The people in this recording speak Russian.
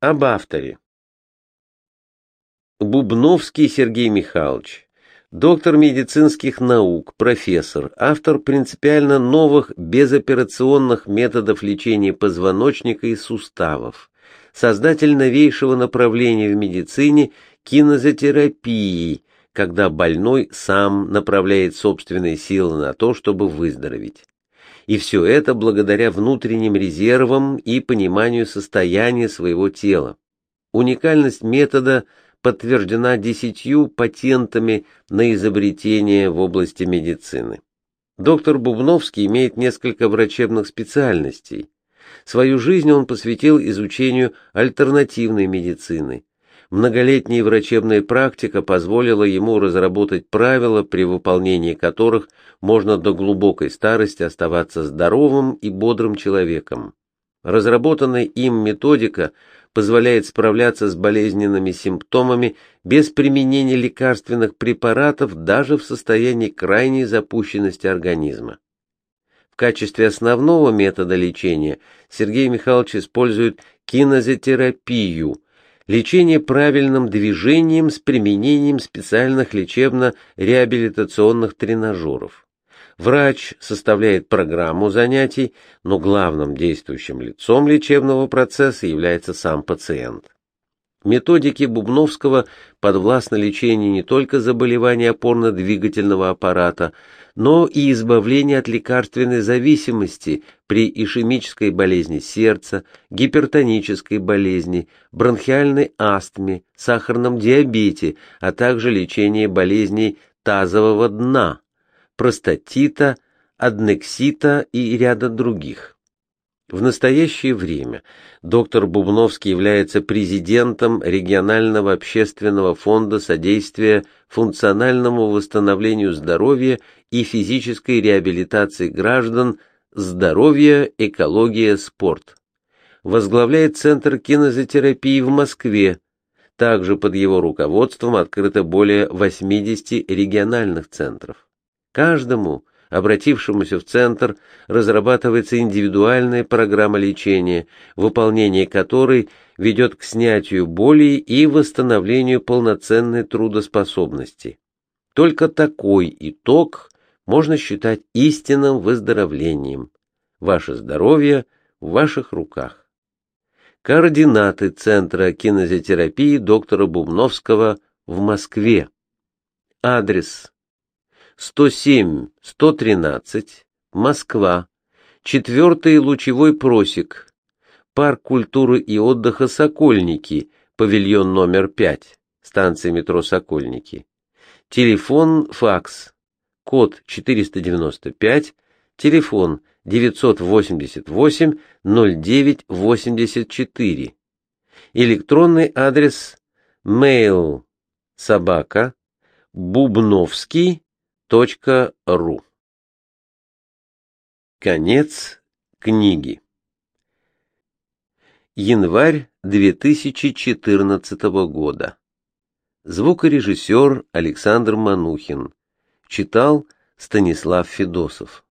Об авторе. Бубновский Сергей Михайлович, доктор медицинских наук, профессор, автор принципиально новых безоперационных методов лечения позвоночника и суставов, создатель новейшего направления в медицине кинезотерапии, когда больной сам направляет собственные силы на то, чтобы выздороветь. И все это благодаря внутренним резервам и пониманию состояния своего тела. Уникальность метода подтверждена десятью патентами на изобретение в области медицины. Доктор Бубновский имеет несколько врачебных специальностей. Свою жизнь он посвятил изучению альтернативной медицины, Многолетняя врачебная практика позволила ему разработать правила, при выполнении которых можно до глубокой старости оставаться здоровым и бодрым человеком. Разработанная им методика позволяет справляться с болезненными симптомами без применения лекарственных препаратов даже в состоянии крайней запущенности организма. В качестве основного метода лечения Сергей Михайлович использует кинезотерапию – лечение правильным движением с применением специальных лечебно-реабилитационных тренажеров. Врач составляет программу занятий, но главным действующим лицом лечебного процесса является сам пациент. Методики Бубновского подвластно лечению не только заболеваний опорно-двигательного аппарата, но и избавление от лекарственной зависимости при ишемической болезни сердца, гипертонической болезни, бронхиальной астме, сахарном диабете, а также лечение болезней тазового дна, простатита, аднексита и ряда других. В настоящее время доктор Бубновский является президентом регионального общественного фонда содействия функциональному восстановлению здоровья и физической реабилитации граждан «Здоровье, экология, спорт». Возглавляет Центр кинезотерапии в Москве. Также под его руководством открыто более 80 региональных центров. Каждому – обратившемуся в центр, разрабатывается индивидуальная программа лечения, выполнение которой ведет к снятию боли и восстановлению полноценной трудоспособности. Только такой итог можно считать истинным выздоровлением. Ваше здоровье в ваших руках. Координаты Центра кинезотерапии доктора Бубновского в Москве. Адрес 107-113, Москва, четвертый лучевой просек, парк культуры и отдыха «Сокольники», павильон номер 5, станция метро «Сокольники». Телефон, факс, код 495, телефон 988-09-84. Электронный адрес mail собака бубновский ру. Конец книги. Январь 2014 года. Звукорежиссер Александр Манухин. Читал Станислав Федосов.